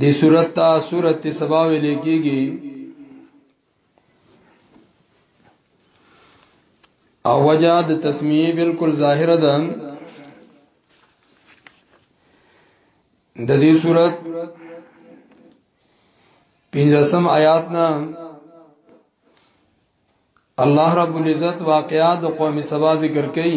دی صورت تا صورت سبا ویل کیږي او وجه د تسمیه بالکل ظاهر ده د دې صورت پنځم آیات نه الله رب العزت واقعات قوم سبا ذکر کړي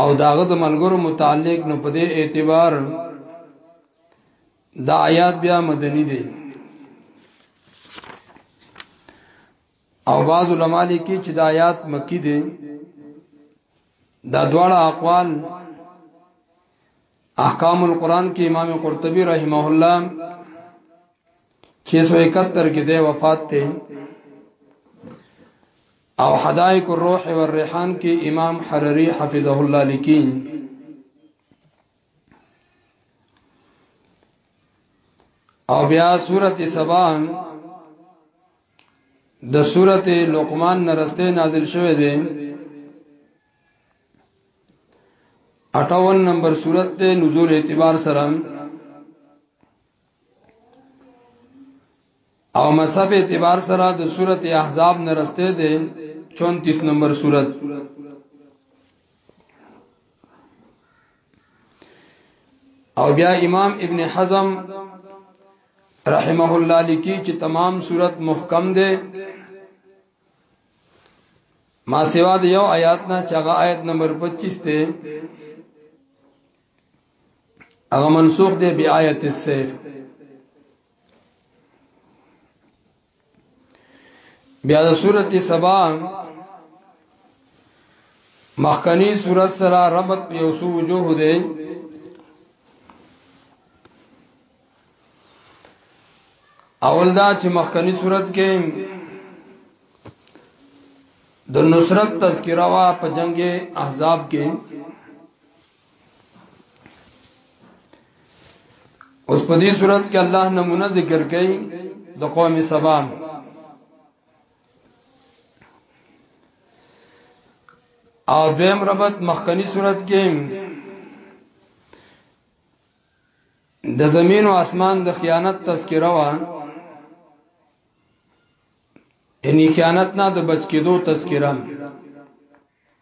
او داغه د ملګرو متعلق نو په دې اعتبار دا آیات بیا مدنی دی او بعض علما لیکي چې دا آیات مکی دی دا دواړه اقوال احکام القرآن کې امام قرطبي رحمه الله 671 کې د وفات ته او حدائق الروح والریحان کې امام حرری حفظه الله لیکي او بیا سورته سبا د سورته لقمان نرسته نازل شوه دی 58 نمبر سورته نزول اعتبار سره او مصحف اعتبار سره د سورته احزاب نه رسته ده 34 نمبر سورت او بیا امام ابن حزم رحمه الله لیکي چې تمام صورت محکم ده ما سوا د یو آیات نه چغه آیت نمبر 25 ته هغه منسوخ دی بی آیت السیف بیا د سورته سبا مخکنی صورت سره ربط په یو سو وجوه دی اول دا چې مخکنی صورت کې د نصرت تذکرہ وا په جنگ احزاب کې اوس په دې صورت کې الله نمونه ذکر کوي د قوم سبا او دویم ربط مخکنی صورت کې د زمین او اسمان د خیانت تذکره وا یعنی خیانت نه د بچ کېدو تذکره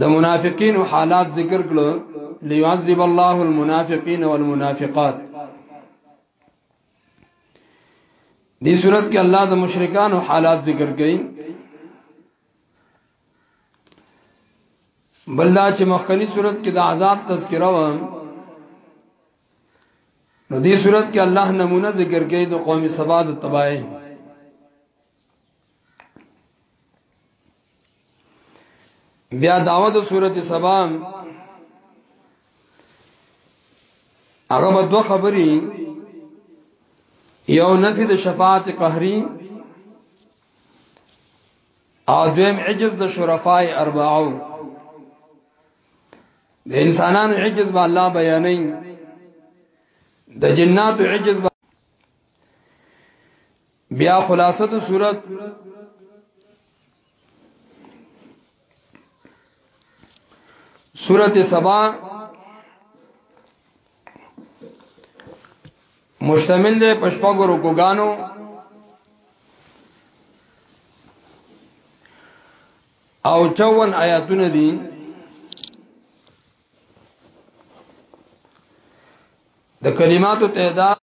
د منافقین حالات ذکر کړو ليعذب الله المنافقين والمنافقات دې صورت کې الله د مشرکانو حالات ذکر کړي بلدا چې مخکنی صورت کې د عذاب تذکره و نو دې صورت کې الله نمونه ذکر کړي د قوم سبا د تباہي بیا داوود سورت سبا هغه دو خبري یو نفی د شفاعت قهری او دویم عجز د شرفای اربعو د انسانانو عجز به الله بیانې د جناتو عجز به بیا خلاصه د صورت سورت سبا مشتمل ده پشپاگو رکوگانو او چون آیاتونه دي د کلماتو تعداد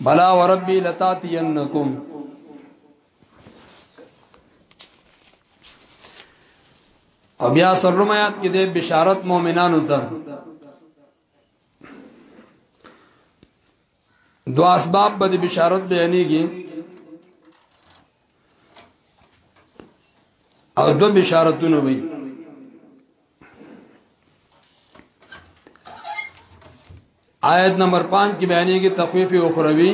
بلا وربی لتاتینکم او بیا سرلوم آیات کې د بشارت مؤمنانو ته دو اسباب به د بشارت بیانېږي او دو بشارتونه وي آیت نمبر 5 کې بیانې کې تخفیف اخروی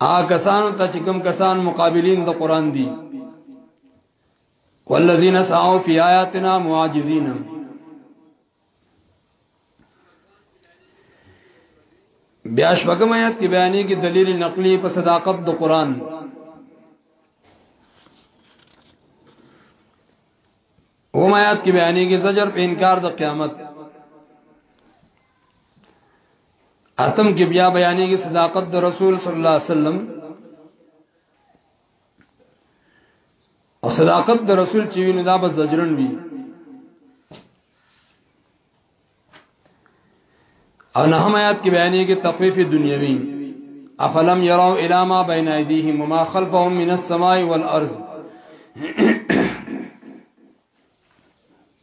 آ کسانو ته چې کوم کسان مقابلین د قران دي والذین سعوا فی آیاتنا معاجزین بیا شپږم آیات کې بیانې کې دلیل نقلی په صداقت د قران اوم آیات کې بیانې کې زجر په انکار د قیامت اتم کې بیا بیانې کې صداقت د رسول صلی الله علیه وسلم او صداقت د رسول چې ویني دا بس زجرن وی او نه هم آیات کې بیانې کې تخفیف دنیوي افلم يروا الى ما بين ايديهم وما خلفهم من السماء والارض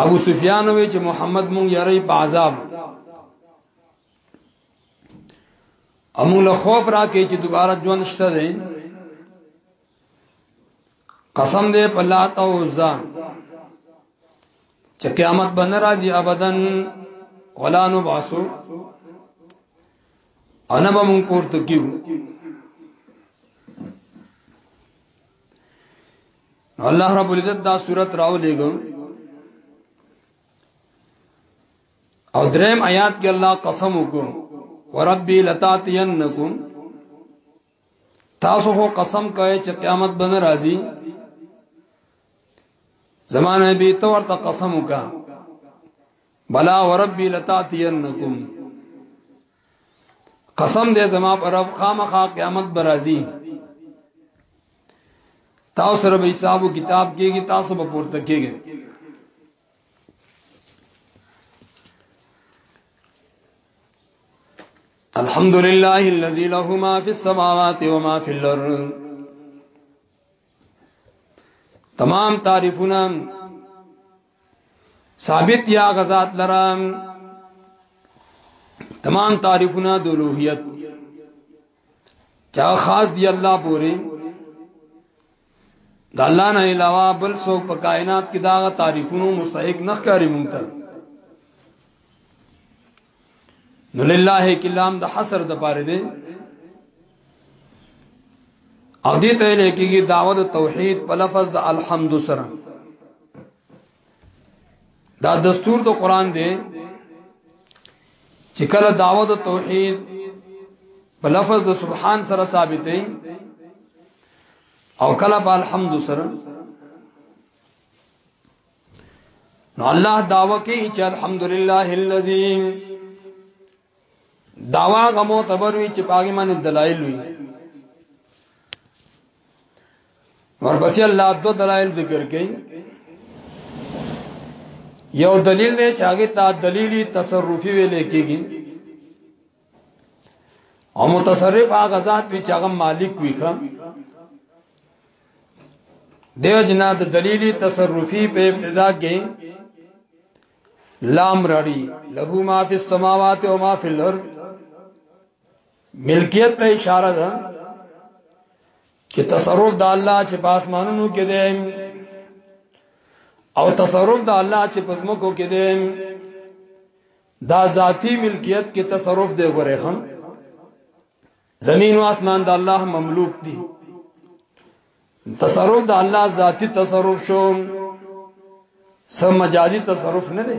ابو سفیان وی چې محمد مونږ یری په عذاب امو له خوف را کې چې دوباره ژوند شته دی قسم دې په لات او عزا چې قیامت به ناراضي ابدن ولا نو باسو انا به مونږ پورته کیو نو الله رب العزت دا صورت راو لګو او دریم آیات کې الله قسم وکړو وربي لتاتینکم تاسو هو قسم کوي چې قیامت بن راځي زمانه به تو ورته قسم وکا بلا وربي لتاتینکم قسم دې زما پر رب خامخا قیامت برازي تاسو سره به حساب او کتاب کېږي تاسو به پورته کېږي الحمد لله الذي له ما في السماوات وما في الارض تمام تعریفونه ثابت یا غزاد لرام تمام تعریفونه د لوهیت چا خاص دی الله پوری د الله نه علاوه بل څوک په کائنات کې دا تعریفونو مستحق نه ښکاری مونږ نو لله کلام د حصر د پاره دی او دې ته لکېږي دعوت توحید په لفظ د الحمد سره دا دستور د قران دی چې کله دعوت توحید په لفظ د سبحان سره ثابتې او کله په الحمد سره نو الله داوا کوي چې الحمدلله الذي داوا غمو تبروي چې پاګې باندې دلایل وي ورپسې الله دو دلایل ذکر کوي یو دلیل دی چې هغه ته دلیلی تصرفي ویل کېږي او متصرف هغه ذات وی چې هغه مالک وی خان دیو جنا د دلیلی تصرفی په ابتدا کې لام راړي له ما فی السماوات و ما فی الارض ملکیت ته اشاره ده چې تصرف د الله چې په اسمانونو کې دی او تصرف د الله چې په زمکو کې دی دا ذاتی ملکیت کې تصرف دی غره خان زمین او اسمان د الله مملوک دي تصرف د الله ذاتی تصرف شو سم مجازي تصرف نه دی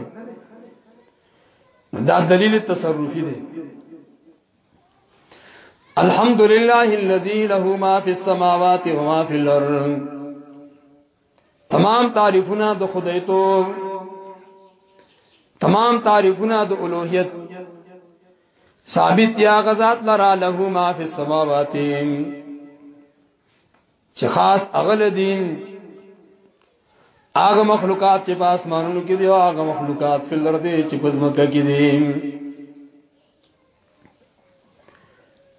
دا دلیل تصرفي دی الحمد لله الذي له ما في السماوات وما في الارض تمام تعریفونه د خدای تو تمام تعریفونه د الوهیت ثابت یا غزاد لرا له ما فی السماوات چې خاص اغل دین هغه مخلوقات چې په اسمانونو کې دي او هغه مخلوقات په لر دي چې په ځمکه کې دي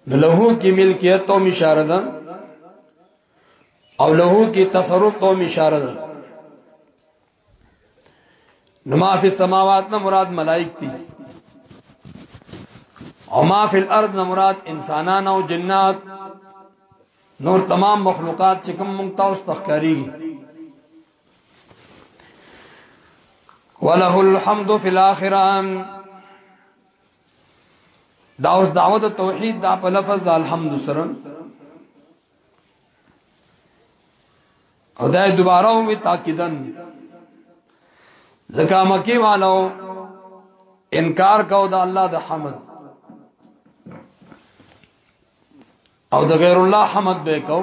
نو له کې ملکیت او اشاره ده او له کې تصرف ته اشاره ده نو ما فی السماوات نه مراد ملائک دي او ما فی الارض نه مراد انسانان او جنات نور تمام مخلوقات چې کوم مونږ تاسو تخکاری وله الحمد فی الاخره دا اوس دعوت توحید دا په لفظ د الحمد سره او دا دوباره وی تاکیدن زکا مکی والو انکار کو دا الله د حمد او د غیر الله حمد به کو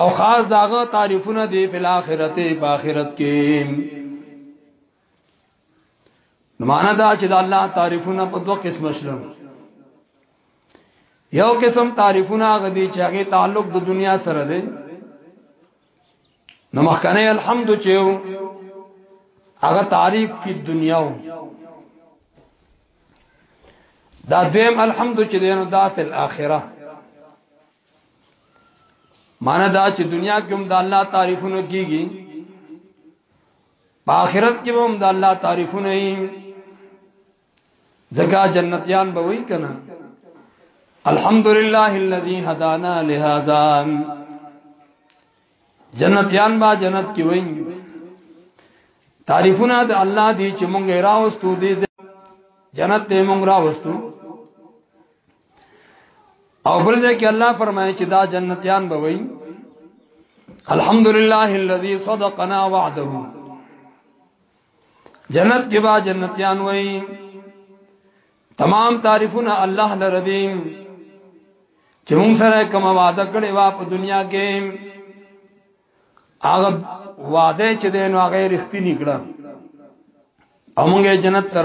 او خاص داغه تعریفونه دی په آخرت په آخرت کې نو معنا دا چې د الله تعریفونه په دوه قسم شلو یو قسم تعریفونه غدي چې هغه تعلق د دنیا سره دی نو مخکنه الحمد چې هغه تعریف په دنیا و دا دویم الحمد چې دینو دا فی الاخره معنی دا چې دنیا کې هم د الله تعریفونه کیږي په آخرت کې هم د الله تعریفونه یې زکا جنتیان به وی کنه الحمدلله الذي هدانا لهذا جنتیان با جنت کې وی تعریفونه د الله دی چې مونږ راوستو دې جنت ته مونږ راوستو او بل ځای کې الله فرمایي چې دا جنتیان به وي الحمدلله الذي صدقنا وعده جنت کې با جنتیان وي تمام تعریفونه الله لره دي چې موږ سره کوم وعده کړې وا په دنیا کې هغه وعده چې دین هغه رښتینی کړه او موږ جنت تر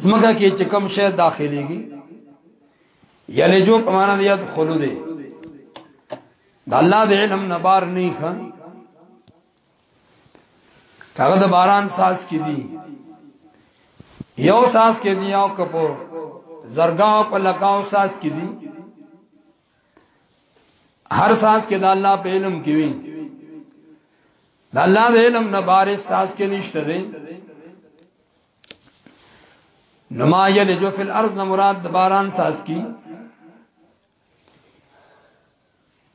زمګه کې چې کوم شی داخليږي یعنی جو په معنا دی یدخلو دی د الله د علم نه بار نه خان هغه د باران ساز کیږي یو ساز کیږي یو کپو زرګاو په لگاو ساز کیږي هر ساس کې د الله په علم کې وي د الله د علم نه بارې ساس کې نشته دی نما یل جو فی الارض نه مراد د باران ساس کی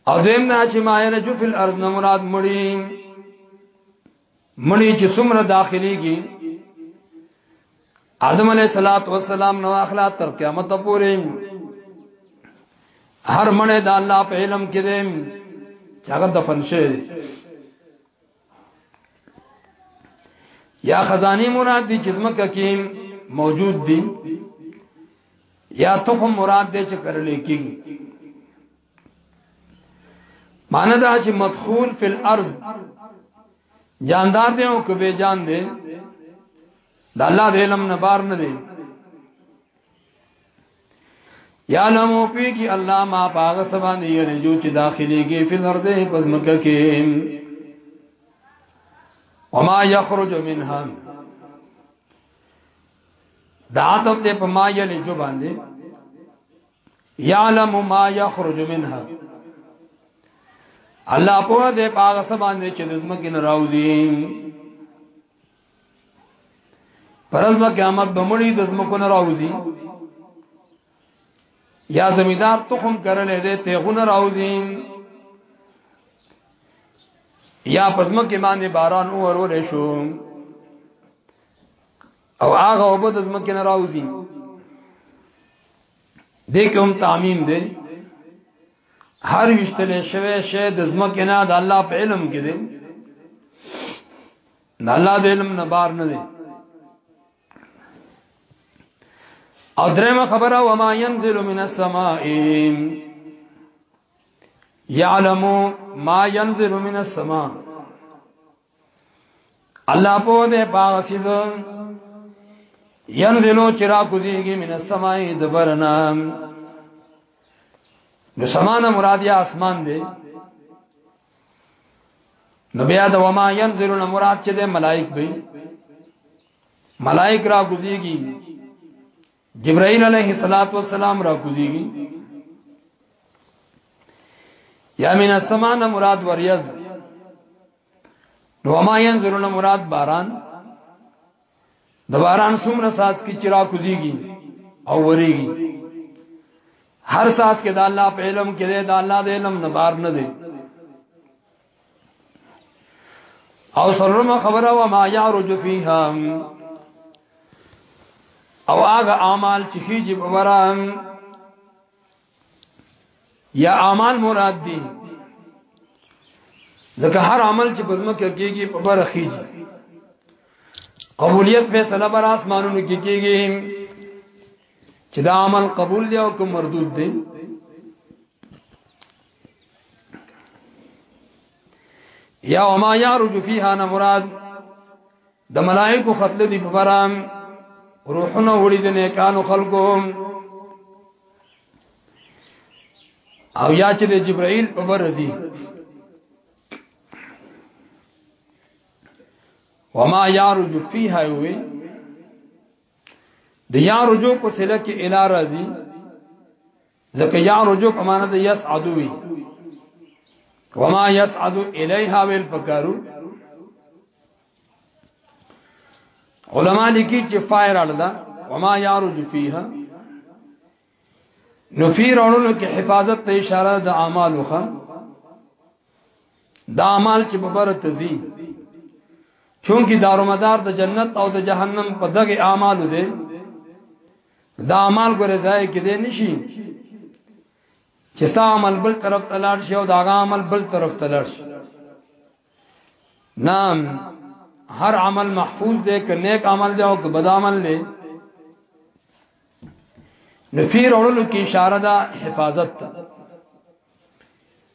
او دیم نه چې ما یل جو فی الارض نه مراد مړی منی چې څومره داخليږي آدم علیہ الصلات والسلام نو اخلا تر قیامت پورې هر منه د الله په علم کې دې چې هغه دفن شي یا خزانی مراد دی چې زمکه کې موجود دي یا تخم مراد دی چې کرلې کېږي معنی دا چې مدخول فی الارض جاندار دی او کبه جان دی د الله د علم نه بار نه دی یا لمو پی کی الله ما پاغه سبان یې رجو چې داخلي کې فی الارض پس مکه کې وما یخرج منها دا عطف دې په ما یې جو باندې یعلم ما یخرج منها الله په دې پاغه سبان چې د زمکه نه راوځي پرز به قیامت به مړی د زمکه نه راوځي یا زمیدار تخم کرلې دې ته غن راوځي یا پزمکه باندې باران اورول شو او هغه وبو د زمکه نه راوځي دې کوم تعمیم دی هر وشتل شوی شی د زمکه نه د الله په علم کې دی د الله د علم نه بار نه دی او درېمه خبره و ما ينزل من السماء يعلم ما ينزل من السماء الله په دې باغ سيزو ينزلو چرا کوزيږي من السماء دبرنا نو سمانه مراد یا اسمان دی نو بیا د وما ينزلون مراد چې د ملائک به ملائک را کوزيږي جبرائیل علیہ الصلات والسلام را کوزیږي یا من السمان مراد وریاض نو ما ينظرون مراد باران د باران څومره ساز کی چرا کوزیږي او وریږي هر ساز کې د الله په علم کې دی د الله د علم نه بار نه دی او سرما خبره و ما يعرج فيها او هغه اعمال چې هیڅ برام یا اعمال مراد دي ځکه هر عمل چې بزمه کېږي په بره خيږي قبولیت فیصله بر اسمانونو کې کېږي چې دا عمل قبول دی او کوم مردود دی یا وما یعرج فیها نمراد د ملائکو خطل دی ببرام روحونه وړي د نیکانو خلقو او یا چې د جبرائیل وبرزي وما یعرج فیها وی د یعرجو په سله کې الی راضی ځکه یا رجوع په معنا د یسعدو وی وما یسعد الیها ویل پکارو علما لیکي چې فائر الله وما یارج فیها نو فی راولو کې حفاظت ته اشاره د اعمال وخه دا اعمال چې په بر تزي چونکی دارومدار د جنت او د جهنم په دغه اعمالو دی دا اعمال ګره ځای کې دی نشي چې ستا عمل بل طرف ته لاړ شي او دا عمل بل طرف ته لاړ شي نام هر عمل محفوظ دی که نیک عمل دی او که بد عمل دی نفیر اورلو کې اشاره ده حفاظت ته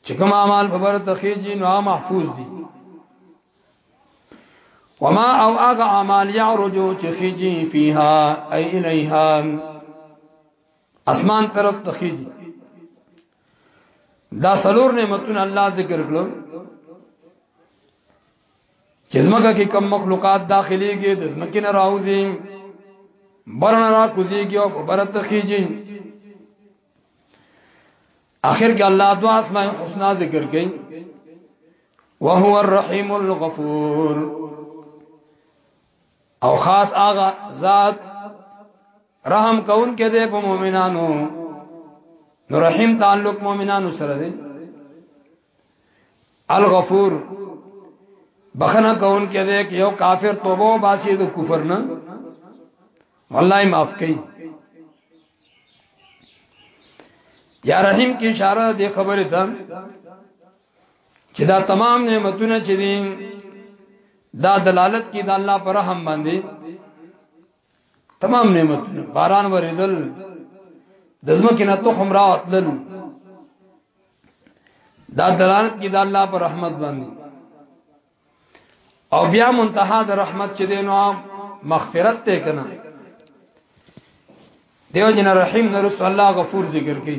چې کوم اعمال په بر تخیجی نو محفوظ دي وما او اغا اعمال يعرجو چخيجي فيها اي اليها اسمان طرف تخيجي دا سلور نعمتون الله ذکر کړو چې زمګه کې کم مخلوقات داخليږي د زمکه نه راوځي برن را کوزيږي او برت خيږي اخر کې الله دو اسماء الحسنا ذکر کړي وهو الرحیم الغفور او خاص آغا ذات رحم کون کې دې په مؤمنانو نو رحیم تعلق مؤمنانو سره دی الغفور بخنه کون کې ده کې یو کافر توبه او باسي د کفر نه والله معاف کړي یا رحیم کی اشاره دی خبره ته چې دا تمام نعمتونه چې دي دا دلالت کی د الله پر رحم باندې تمام نعمتونه باران وریدل د زمکه نه تخم راوتل دا دلالت کی د الله پر رحمت باندې او بیا منتها د رحمت چې دینو مغفرت ته کنه دیو جن رحیم نرس الله غفور ذکر کی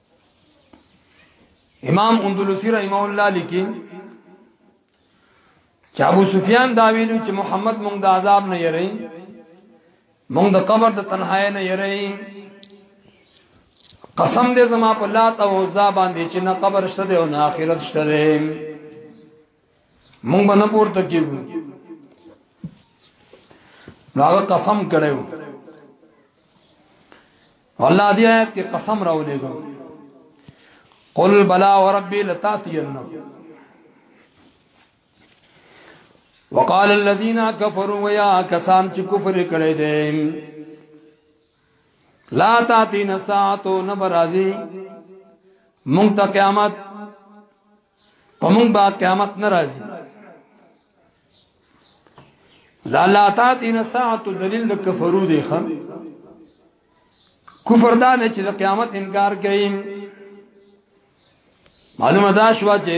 امام اندلسی رحمه الله لیکي چې ابو سفیان دا ویلو چې محمد مونږ د عذاب نه یری مونږ د قبر د تنهایی نه یری قسم دې زما په لات او عزا باندې چې نه قبر شته او نه آخرت شته مونږ به نه پورته کېږو نو هغه قسم کړو الله دې آیت کې قسم راولېګو قل بلا وربي لتاتينكم وقال الذين كفروا ويا كسان چې کفر کړي دي لا تاتین ساعتو نبرازی مونږ ته قیامت په مونږ با قیامت ناراضي لا لا تاتین ساعتو دلیل د کفرو دی خان کفر دا نه چې د قیامت انکار کوي معلومه دا شو چې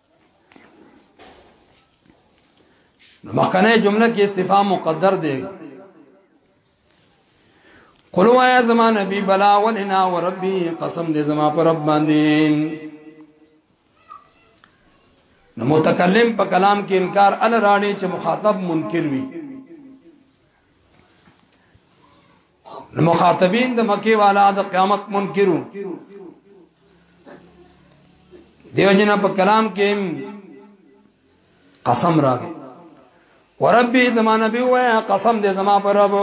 نو مخکنه جمله کې استفهام مقدر دی قلو آیا زما نبی بلا ولنا وربی قسم دې زما پر رب باندې نو متکلم په کلام کې انکار ال راړي چې مخاطب منکر وي مخاطبین د مکی والا د قیامت منکرو دیو جنا په کلام کې قسم راغی وربي زمانه به وای قسم دې زما پر رب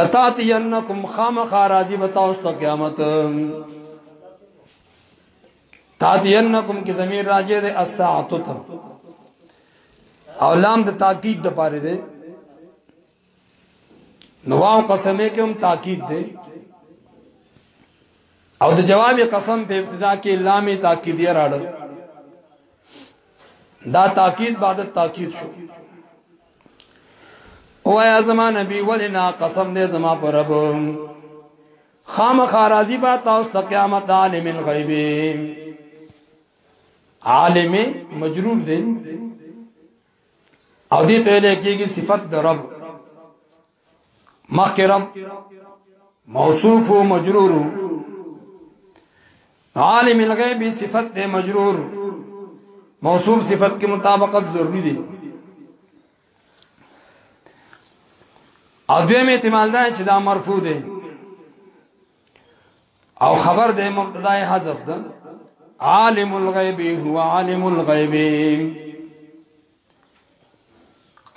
لتاتینکم خامخ راضی بتاو ست قیامت تاتینکم کی زمیر راجه ده الساعه او لام د تاکید د پاره ده نواو قسمه کې هم تاکید دی او د جواب قسم په ابتدا کې لام تاکید یې راړل دا تاکید بعد تاکید شو او یا زما نبی ولنا قسم دې زما پر رب خام خارازی با تاسو ته قیامت عالم الغیب عالم مجرور دې او دې ته لیکيږي صفت د رب مخکرم موصوف او مجرور عالم الغیب صفت د مجرور موصوف صفت کې مطابقت ضروری دی او دویم احتمال دا چې دا مرفوع دی او خبر دې مبتدا حذف ده عالم الغیب هو عالم الغیب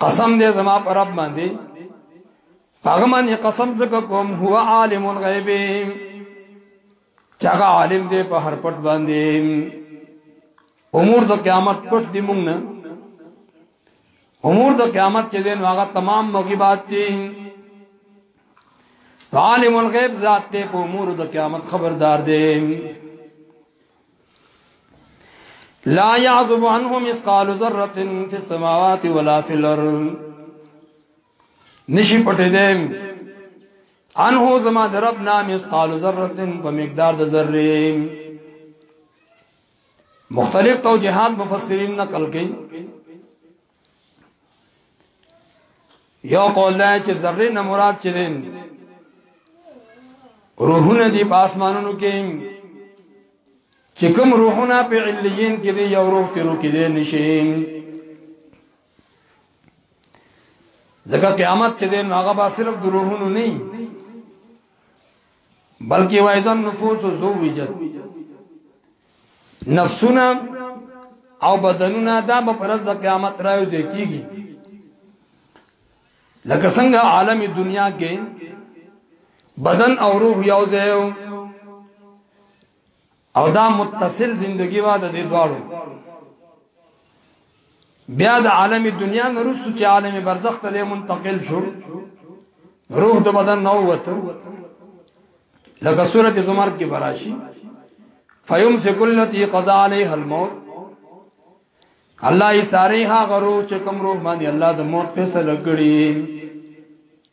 قسم دې زما پر رب باندې هغه باندې قسم زکه کوم هو عالم الغیب چاغه عالم دې په هر پټ باندې امور د قیامت پټ دی مونږ نه امور د قیامت چې دین هغه تمام مغیبات دي عالم الغیب ذات ته په امور د قیامت خبردار دی لا يعذب عنه مثقال ذره في السماوات ولا في الارض نشي پټې دې انه زما درب نام مثقال ذره په مقدار د ذره مختلف توجيهات مفسرین نقل کړي یو قول دا چې ذره نه مراد چې دین روحونه دی په اسمانونو کې چې کوم روحونه په علیین کې دی یو روح تیرو کې دی نشي ځکه قیامت چې دین هغه با صرف دروهونو نه بلکې وایزن نفوس او زو وجد نفسونه او بدنونه دا به پرز د قیامت راو ځي کیږي لکه څنګه عالم دنیا کې بدن او روح یو ځای او دا متصل زندگی وا د دې دواړو بیا د عالم دنیا نه رسو چې عالم برزخ ته منتقل شو روح د بدن نو وته لکه سورۃ زمر کې براشي فیمسک التی قضا علیها الموت الله یې ساري ها غرو چې کوم روح باندې الله د موت فیصله کړی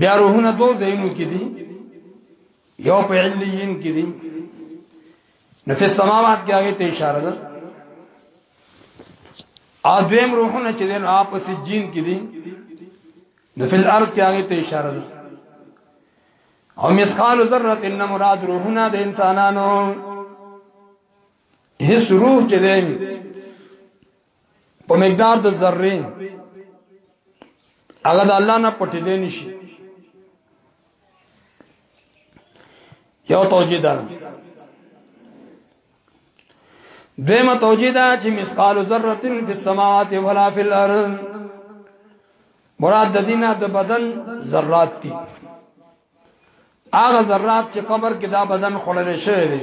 بیا روحونه دو زینو کې دي یو په علیین کې دي نو په سماوات کې هغه ته اشاره ده ا دویم روحونه چې دین آپس جین کې دي نو په الارض کې هغه ته اشاره ده او مسقال ذره ان مراد روحونه د انسانانو هیڅ روح چې دی په مقدار د ذره هغه د الله نه پټې دی نشي یو توجیه ده دیمه توجیه ده چې مثقال ذره فی السماوات ولا فی الارض مراد د دینه د بدن ذرات دي هغه ذرات چې قبر کې دا بدن خړل شوی دی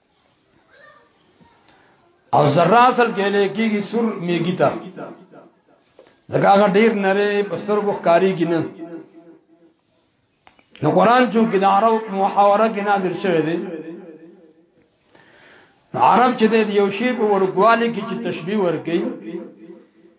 او ذره اصل کې لکېږي سور میګی تا ځکه هغه ډیر نری پستر کو کاری کې نه نو قران چې د عرب محاوره کې نازل شوی دی عرب چې د یو شی په ورګوالي کې چې تشبیه ورګي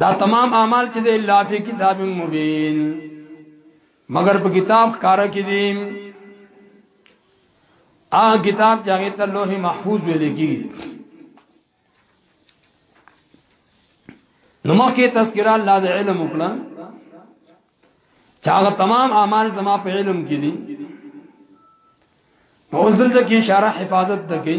دا تمام اعمال چې د الله په کتاب مبین مگر په کتاب کار کې دي آ کتاب چې هغه ته لوح محفوظ ویل کیږي نو مخکې تذکرہ الله د علم وکړه چې هغه تمام اعمال زما په علم کې دي په اوس دلته کې اشاره حفاظت تکي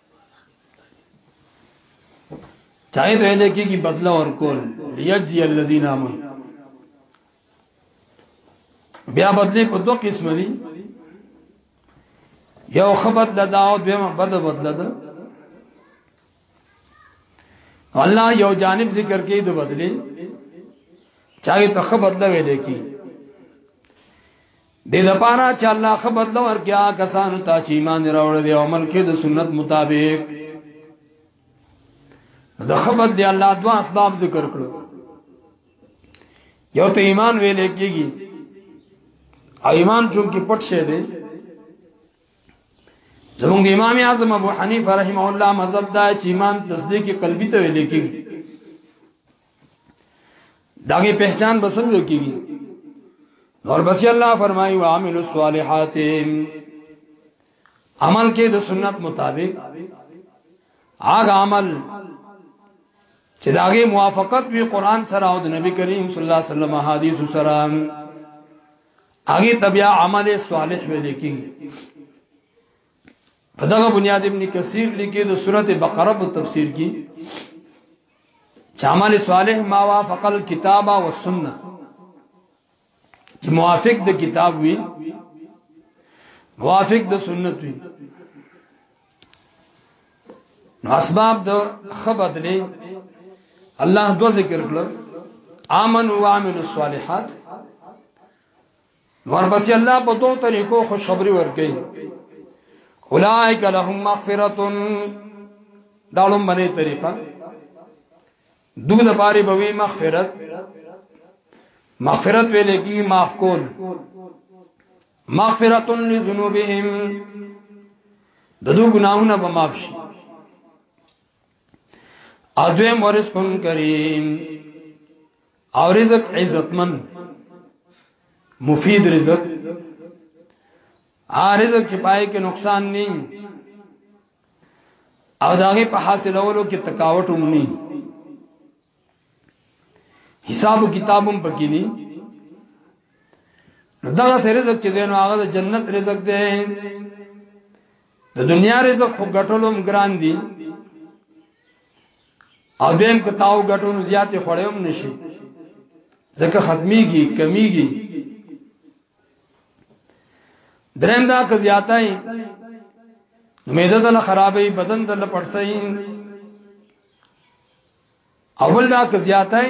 چاہے تو ایلے کی بدلہ اور کول لیجزی الذین آمن بیا بدلې په دوه قسم دي یو خبر لدا او دویمه بد بدل ده الله یو جانب ذکر کوي د بدلې چاہے ته خبر لوي لیکي دې لپاره چې الله خبر د ورکیا کسانو ته چې ایمان راوړل دي عمل کې د سنت مطابق د خبر دی الله دوا اسباب ذکر کړو یو ته ایمان ویل کېږي او ایمان چون کې پټ شه دی زمونږ د امام اعظم ابو حنیفه رحمه الله مذهب دا چې ایمان تصدیق قلبي ته ویل کېږي داغه پہچان بسنګ کیږي اور بس الله فرمایي وعمل الصالحات عمل کې د سنت مطابق هغه عمل چې داغه موافقت وی قران سره او د نبی کریم صلی الله علیه وسلم حدیث سره هغه تبیا عمل صالح ویل کیږي په دغه بنیاد ابن کثیر لیکي د سورته بقره په تفسیر کې چامل صالح ما وافق الكتاب والسنه چې موافق د کتاب وي موافق د سنت وي نو اسباب د خبرت لې الله دو ذکر کړل امن وعمل الصالحات ورپسې الله په دوه طریقو خوشخبری ورکړي اولائک لهم مغفرۃ دا لومبنه طریقه دوی د پاره به وی مغفرت مغفرت ویل کی معاف کول مغفرت لذنوبهم د دوی ګناهونه به معاف شي اذویم ورزقن کریم او رزق عزتمن مفید رزق ا رزق چې پای کې نقصان نه او داغه په حاصلولو کې تکاوت هم نه حساب کتابم پکې نه دا سره رزق چې دینو هغه د جنت رزق دی د دنیا رزق خو ګټلوم ګران دي او دیم که تاو ګټو نو زیات خوړې هم نشي ځکه ختميږي کمیږي درم دا که زیاتای معده دل خرابې بدن دل پړسای اول دا که زیاتای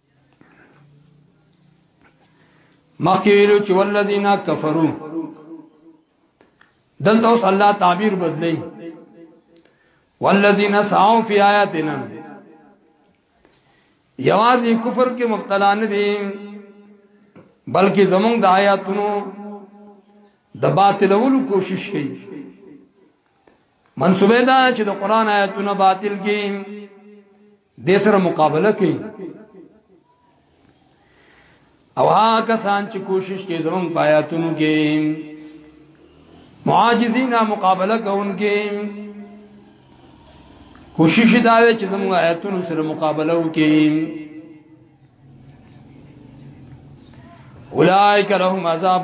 مخکې ویلو چې والذین کفروا دلته اوس الله تعبیر بدلی والذین سعوا فی آیاتنا یوازې کفر کې مبتلا نه دي بلکې زمونږ د آیاتونو د باطلولو کوشش کوي منسوبه دا چې د قران آیاتونه باطل کی د سره مقابله کوي او هغه کسان چې کوشش کوي زمونږ پایاتونو کې معاجزین مقابله کوونکې کوشش دا وي چې زموږ آیاتونو سره مقابله وکړي اولائک لهم عذاب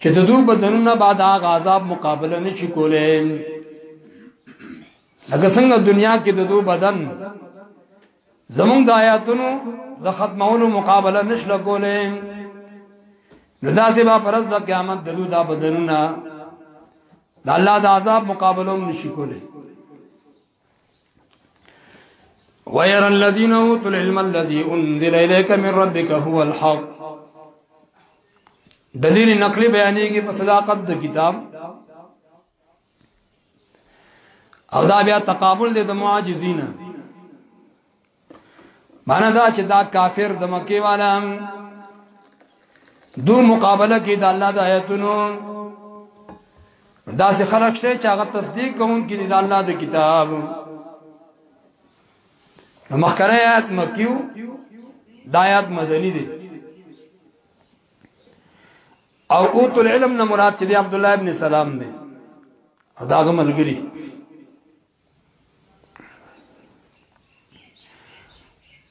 چې د دوی بدنونه بعد هغه عذاب مقابله نشي کولای لکه څنګه دنیا کې د دوی بدن زمونږ د آیاتونو د ختمولو مقابله نشل کولای نو دا سبا پرز د قیامت د دوی د بدنونه د الله د عذاب مقابله هم نشي کولای ويرى الذين اوتوا العلم الذي انزل اليك من ربك هو الحق دلیل نقلی بیانېږي په صداقت د کتاب او دا بیا تقابل دی د معاجزین معنا دا چې دا کافر د مکی والا دو مقابله کې د الله د آیتونو دا سه خلق شته چې هغه تصدیق کوونکي د الله د کتاب نو مخکره آیات مکیو دا آیات مدنی دي او اوت العلم نه مراد چې عبد الله ابن سلام دی دا غملګری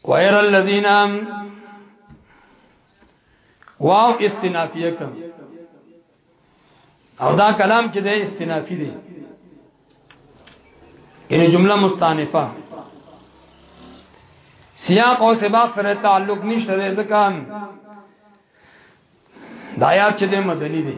وير الذين واو استنافیه کم او دا کلام چې د استنافی دی یعنی جمله مستانفه سیاق او سباق سره تعلق نشته ځکه دا آیات چې د مدني دي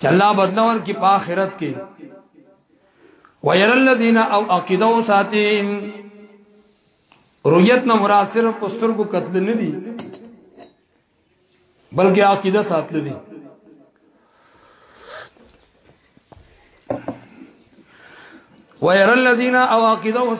چې الله بدلور کې په آخرت کې وير الذين او عقيدو ساتين رؤيت نه مراد صرف پستر کو قتل نه دي بلکې عقيده ساتل دي وير الذين او عقيدو